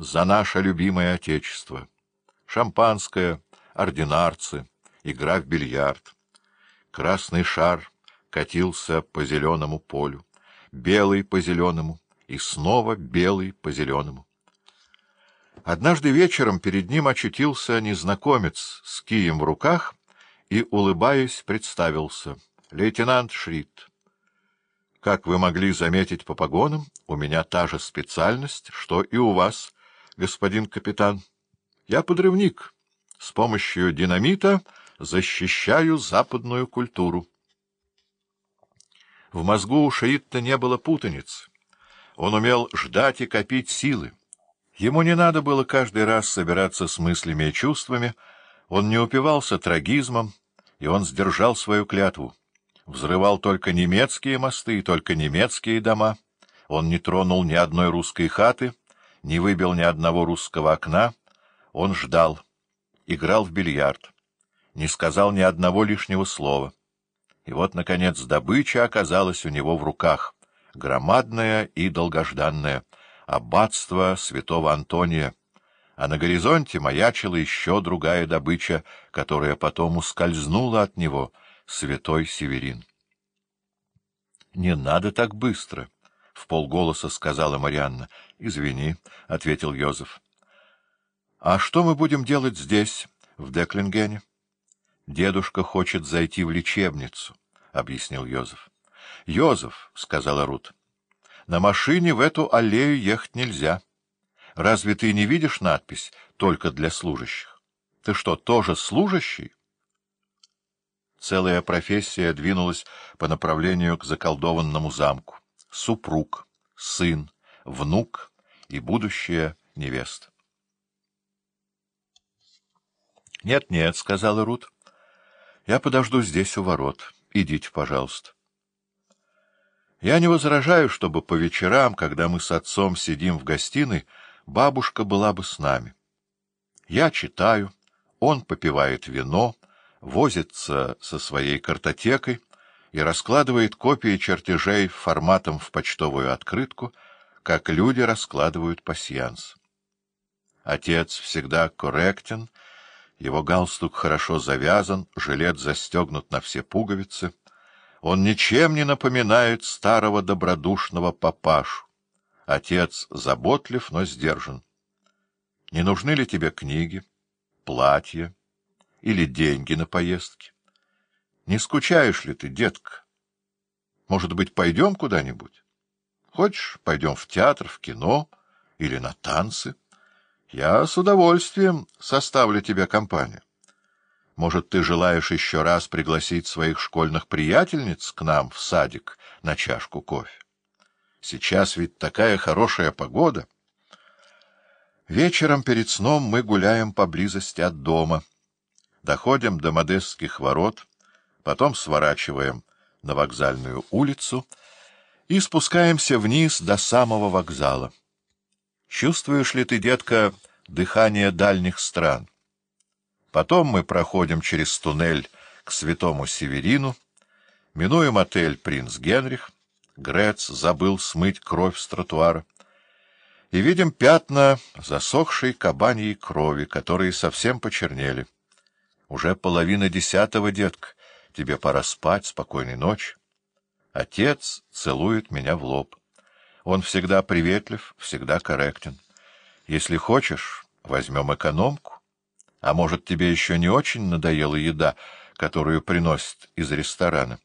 за наше любимое Отечество. Шампанское, ординарцы, игра в бильярд. Красный шар катился по зеленому полю, белый по зеленому и снова белый по зеленому. Однажды вечером перед ним очутился незнакомец с кием в руках и, улыбаясь, представился. Лейтенант Шрид. Как вы могли заметить по погонам, у меня та же специальность, что и у вас, господин капитан. Я подрывник. С помощью динамита защищаю западную культуру. В мозгу у Шаитта не было путаниц. Он умел ждать и копить силы. Ему не надо было каждый раз собираться с мыслями и чувствами, он не упивался трагизмом, и он сдержал свою клятву. Взрывал только немецкие мосты и только немецкие дома. Он не тронул ни одной русской хаты, не выбил ни одного русского окна. Он ждал, играл в бильярд, не сказал ни одного лишнего слова. И вот, наконец, добыча оказалась у него в руках, громадная и долгожданная — аббатство святого Антония, а на горизонте маячила еще другая добыча, которая потом ускользнула от него, святой Северин. — Не надо так быстро, — в полголоса сказала Марианна. — Извини, — ответил Йозеф. — А что мы будем делать здесь, в Деклингене? — Дедушка хочет зайти в лечебницу, — объяснил Йозеф. — Йозеф, — сказала Рут, — на машине в эту аллею ехать нельзя. Разве ты не видишь надпись «Только для служащих»? Ты что, тоже служащий? Целая профессия двинулась по направлению к заколдованному замку. Супруг, сын, внук и будущая невеста. «Нет, нет», — сказала Рут. «Я подожду здесь у ворот. Идите, пожалуйста». Я не возражаю, чтобы по вечерам, когда мы с отцом сидим в гостиной, бабушка была бы с нами. Я читаю, он попивает вино, возится со своей картотекой и раскладывает копии чертежей форматом в почтовую открытку, как люди раскладывают пасьянс. Отец всегда корректен, его галстук хорошо завязан, жилет застегнут на все пуговицы — он ничем не напоминает старого добродушного папашу. Отец заботлив, но сдержан. Не нужны ли тебе книги, платья или деньги на поездки? Не скучаешь ли ты, детка? Может быть, пойдем куда-нибудь? Хочешь, пойдем в театр, в кино или на танцы? Я с удовольствием составлю тебе компанию. Может, ты желаешь еще раз пригласить своих школьных приятельниц к нам в садик на чашку кофе? Сейчас ведь такая хорошая погода. Вечером перед сном мы гуляем поблизости от дома. Доходим до Модестских ворот, потом сворачиваем на вокзальную улицу и спускаемся вниз до самого вокзала. Чувствуешь ли ты, детка, дыхание дальних стран? Потом мы проходим через туннель к Святому Северину, минуем отель «Принц Генрих», Грец забыл смыть кровь с тротуара, и видим пятна засохшей кабаньей крови, которые совсем почернели. Уже половина десятого, детка, тебе пора спать, спокойной ночи. Отец целует меня в лоб. Он всегда приветлив, всегда корректен. Если хочешь, возьмем экономку. А может, тебе еще не очень надоела еда, которую приносят из ресторана?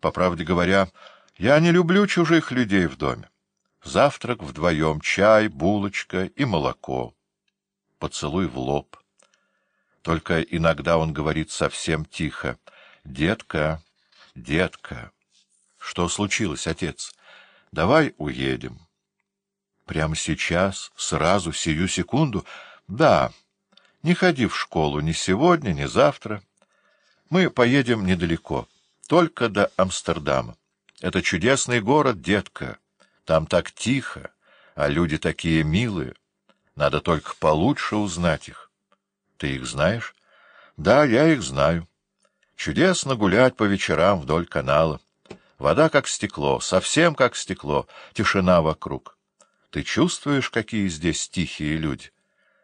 По правде говоря, я не люблю чужих людей в доме. Завтрак вдвоем, чай, булочка и молоко. Поцелуй в лоб. Только иногда он говорит совсем тихо. «Детка, детка». «Что случилось, отец? Давай уедем». «Прямо сейчас, сразу, сию секунду?» «Да». Не ходи в школу ни сегодня, ни завтра. Мы поедем недалеко, только до Амстердама. Это чудесный город, детка. Там так тихо, а люди такие милые. Надо только получше узнать их. Ты их знаешь? Да, я их знаю. Чудесно гулять по вечерам вдоль канала. Вода как стекло, совсем как стекло, тишина вокруг. Ты чувствуешь, какие здесь тихие люди?